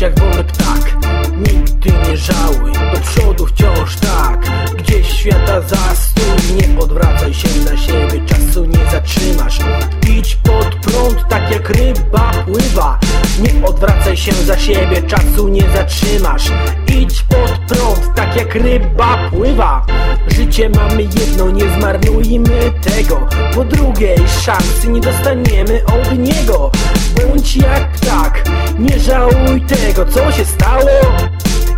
jak wolny ptak Nigdy nie żałuj, do przodu wciąż tak. Gdzieś świata zastój, nie odwracaj się na siebie Czasu nie zatrzymasz, idź pod prąd tak jak ryba pływa. Nie odwracaj się za siebie, czasu nie zatrzymasz. Idź pod prąd tak jak ryba pływa. Życie mamy jedno, nie zmarnujmy tego. Po drugiej szansy nie dostaniemy od niego. Bądź tego Co się stało?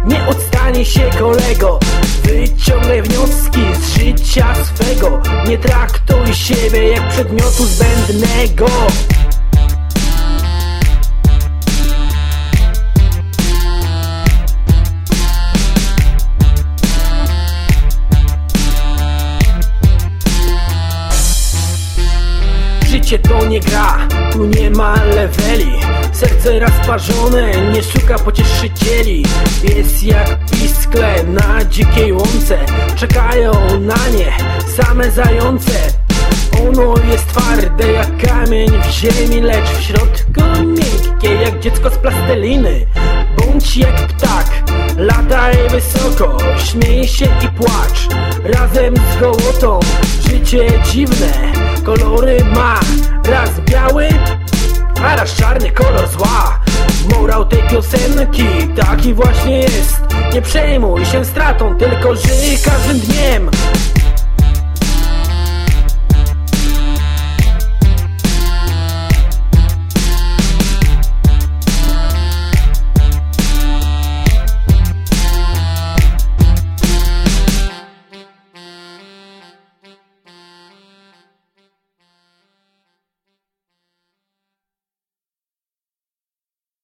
Nie odstanie się kolego. Wyciągaj wnioski z życia swego. Nie traktuj siebie jak przedmiotu zbędnego Życie to nie gra, tu nie ma leveli. Serce rozparzone, nie szuka pocieszycieli. Jest jak piskle na dzikiej łące. Czekają na nie same zające. Ono jest twarde jak kamień w ziemi Lecz w środku miękkie jak dziecko z plasteliny. Bądź jak ptak, lataj wysoko Śmiej się i płacz. Razem z gołotą Życie dziwne, kolory ma Raz biały, a raz czarny kolor zła. Morał tej piosenki taki właśnie jest. Nie przejmuj się stratą, tylko żyj każdym dniem